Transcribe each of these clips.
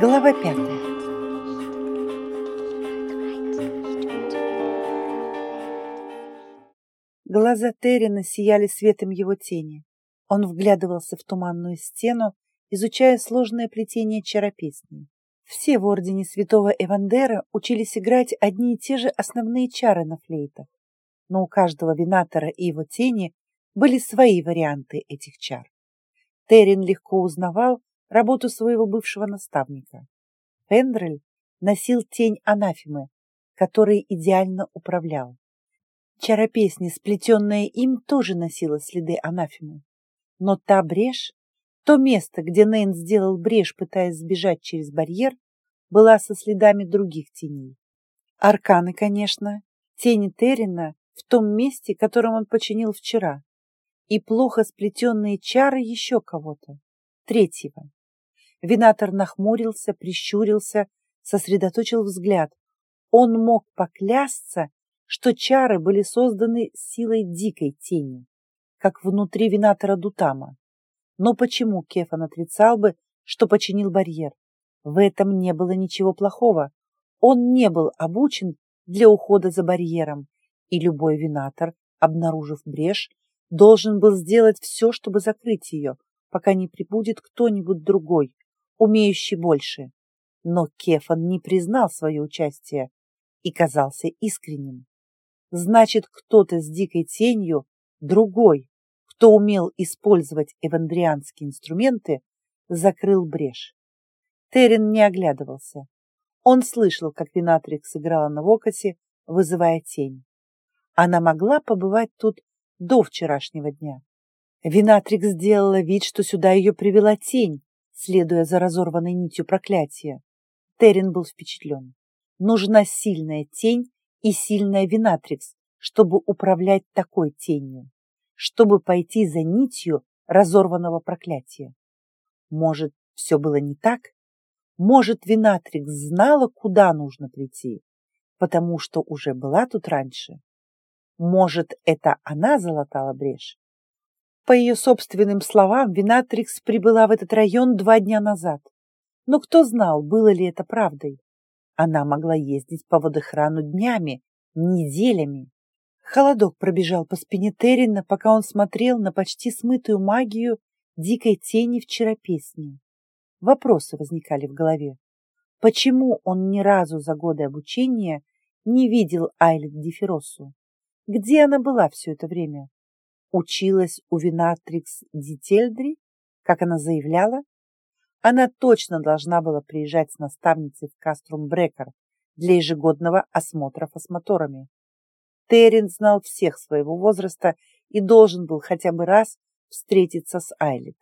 Глава пятая. Глаза Террина сияли светом его тени. Он вглядывался в туманную стену, изучая сложное плетение чаропесней. Все в ордене святого Эвандера учились играть одни и те же основные чары на флейтах, но у каждого винатора и его тени были свои варианты этих чар. Террин легко узнавал работу своего бывшего наставника. Пендрель носил тень анафемы, которой идеально управлял. Чаропесня, сплетенная им, тоже носила следы анафемы. Но та брешь, то место, где Нейн сделал брешь, пытаясь сбежать через барьер, была со следами других теней. Арканы, конечно, тени Террина в том месте, которым он починил вчера, и плохо сплетенные чары еще кого-то, третьего. Винатор нахмурился, прищурился, сосредоточил взгляд. Он мог поклясться, что чары были созданы силой дикой тени, как внутри винатора Дутама. Но почему Кефан отрицал бы, что починил барьер? В этом не было ничего плохого. Он не был обучен для ухода за барьером, и любой винатор, обнаружив брешь, должен был сделать все, чтобы закрыть ее, пока не прибудет кто-нибудь другой, умеющий больше. Но Кефан не признал свое участие и казался искренним. Значит, кто-то с дикой тенью, другой, кто умел использовать эвандрианские инструменты, закрыл брешь. Терен не оглядывался. Он слышал, как Винатрикс играла на вокосе, вызывая тень. Она могла побывать тут до вчерашнего дня. Винатрикс сделала вид, что сюда ее привела тень, следуя за разорванной нитью проклятия. Терен был впечатлен. Нужна сильная тень и сильная Винатрикс, чтобы управлять такой тенью, чтобы пойти за нитью разорванного проклятия. Может, все было не так? Может, Винатрикс знала, куда нужно прийти, потому что уже была тут раньше? Может, это она залатала брешь? По ее собственным словам, Винатрикс прибыла в этот район два дня назад. Но кто знал, было ли это правдой? Она могла ездить по водохрану днями, неделями. Холодок пробежал по спине Террина, пока он смотрел на почти смытую магию дикой тени вчера песни. Вопросы возникали в голове. Почему он ни разу за годы обучения не видел Айлет Дифиросу? Где она была все это время? Училась у Винатрикс Дительдри, как она заявляла? Она точно должна была приезжать с наставницей в Каструм Брекер для ежегодного осмотра фосмоторами. Террин знал всех своего возраста и должен был хотя бы раз встретиться с Айлет.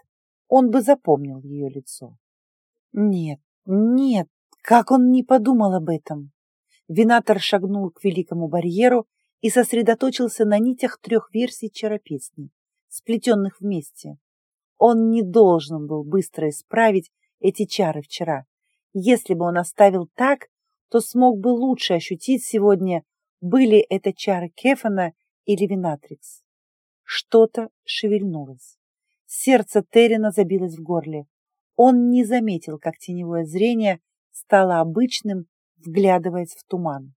Он бы запомнил ее лицо. Нет, нет, как он не подумал об этом? Винатор шагнул к великому барьеру и сосредоточился на нитях трех версий чаропесни, сплетенных вместе. Он не должен был быстро исправить эти чары вчера. Если бы он оставил так, то смог бы лучше ощутить сегодня, были это чары Кефана или Винатрикс. Что-то шевельнулось. Сердце Террина забилось в горле. Он не заметил, как теневое зрение стало обычным, вглядываясь в туман.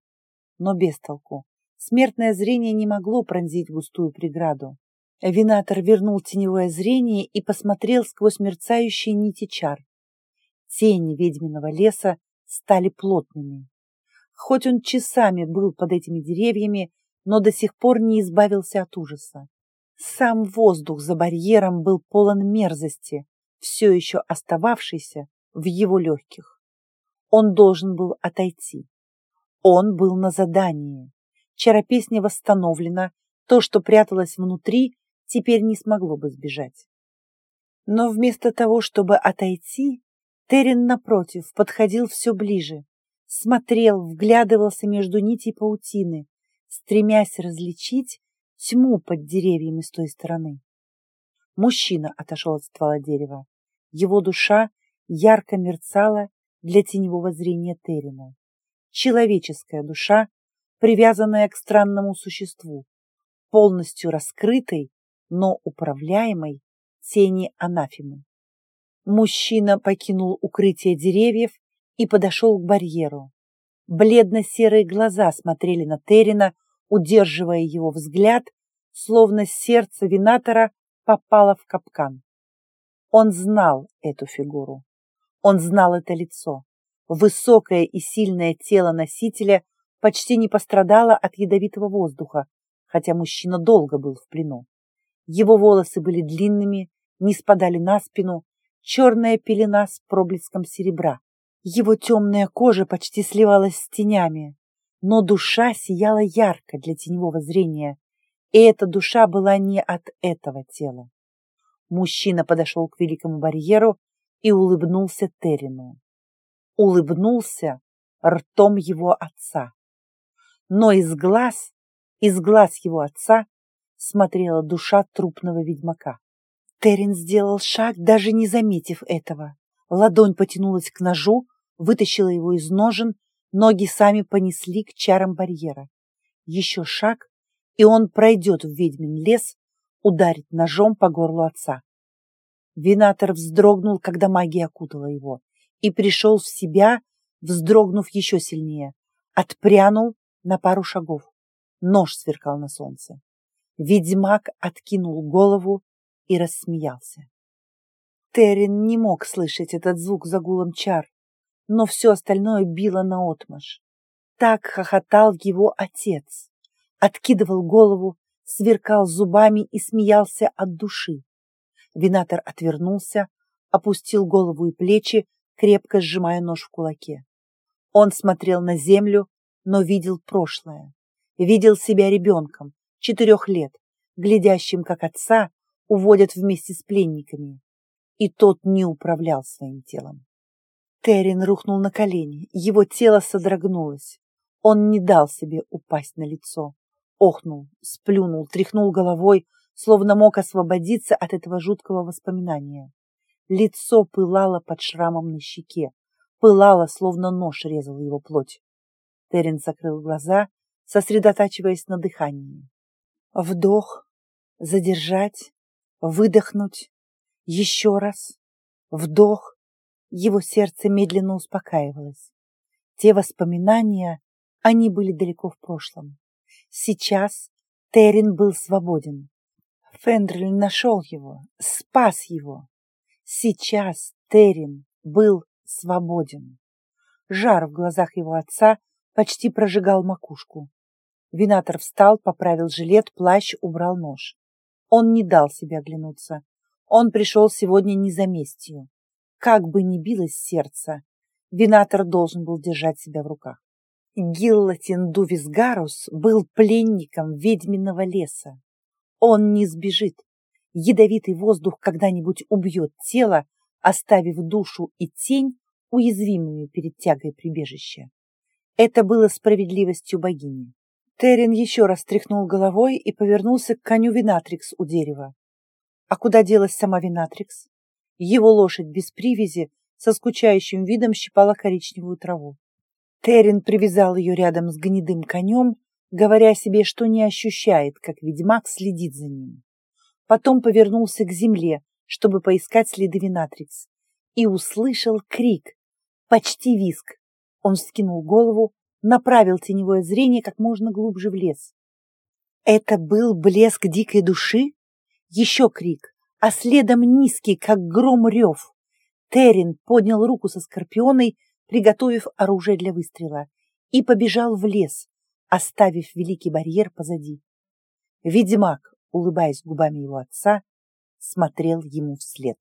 Но без толку. Смертное зрение не могло пронзить густую преграду. Винатор вернул теневое зрение и посмотрел сквозь мерцающие нити чар. Тени ведьминого леса стали плотными. Хоть он часами был под этими деревьями, но до сих пор не избавился от ужаса. Сам воздух за барьером был полон мерзости, все еще остававшейся в его легких. Он должен был отойти. Он был на задании. Чаропесня восстановлена, то, что пряталось внутри, теперь не смогло бы сбежать. Но вместо того, чтобы отойти, Терен, напротив, подходил все ближе, смотрел, вглядывался между нитей паутины, стремясь различить тьму под деревьями с той стороны. Мужчина отошел от ствола дерева. Его душа ярко мерцала для теневого зрения Терина. Человеческая душа, привязанная к странному существу, полностью раскрытой, но управляемой тени анафемы. Мужчина покинул укрытие деревьев и подошел к барьеру. Бледно-серые глаза смотрели на Террина, удерживая его взгляд, словно сердце винатора попало в капкан. Он знал эту фигуру. Он знал это лицо. Высокое и сильное тело носителя почти не пострадало от ядовитого воздуха, хотя мужчина долго был в плену. Его волосы были длинными, не спадали на спину, черная пелена с проблеском серебра. Его темная кожа почти сливалась с тенями, но душа сияла ярко для теневого зрения, и эта душа была не от этого тела. Мужчина подошел к великому барьеру и улыбнулся Терину. Улыбнулся ртом его отца. Но из глаз, из глаз его отца смотрела душа трупного ведьмака. Терин сделал шаг, даже не заметив этого. Ладонь потянулась к ножу, вытащила его из ножен, ноги сами понесли к чарам барьера. Еще шаг, и он пройдет в ведьмин лес, ударит ножом по горлу отца. Винатор вздрогнул, когда магия окутала его, и пришел в себя, вздрогнув еще сильнее. Отпрянул на пару шагов. Нож сверкал на солнце. Ведьмак откинул голову и рассмеялся. Террин не мог слышать этот звук за гулом чар, но все остальное било наотмашь. Так хохотал его отец, откидывал голову, сверкал зубами и смеялся от души. Винатор отвернулся, опустил голову и плечи, крепко сжимая нож в кулаке. Он смотрел на землю, но видел прошлое. Видел себя ребенком, четырех лет, глядящим, как отца уводят вместе с пленниками. И тот не управлял своим телом. Террин рухнул на колени, его тело содрогнулось. Он не дал себе упасть на лицо. Охнул, сплюнул, тряхнул головой, словно мог освободиться от этого жуткого воспоминания. Лицо пылало под шрамом на щеке, пылало, словно нож резал его плоть. Террин закрыл глаза, сосредотачиваясь на дыхании. Вдох, задержать, выдохнуть, еще раз, вдох, его сердце медленно успокаивалось. Те воспоминания, они были далеко в прошлом. Сейчас Террин был свободен. Фендрель нашел его, спас его. Сейчас Террин был свободен. Жар в глазах его отца почти прожигал макушку. Винатор встал, поправил жилет, плащ, убрал нож. Он не дал себе оглянуться. Он пришел сегодня не за местью. Как бы ни билось сердце, Винатор должен был держать себя в руках. Гиллотин Дувисгарус был пленником ведьминого леса. Он не сбежит. Ядовитый воздух когда-нибудь убьет тело, оставив душу и тень уязвимыми перед тягой прибежища. Это было справедливостью богини. Террин еще раз тряхнул головой и повернулся к коню Винатрикс у дерева. А куда делась сама Винатрикс? Его лошадь без привязи со скучающим видом щипала коричневую траву. Террин привязал ее рядом с гнедым конем, говоря себе, что не ощущает, как ведьмак следит за ним. Потом повернулся к земле, чтобы поискать следы Винатрикс, и услышал крик, почти виск. Он вскинул голову, направил теневое зрение как можно глубже в лес. Это был блеск дикой души? Еще крик, а следом низкий, как гром рев. Террин поднял руку со скорпионой, приготовив оружие для выстрела, и побежал в лес, оставив великий барьер позади. Ведьмак, улыбаясь губами его отца, смотрел ему вслед.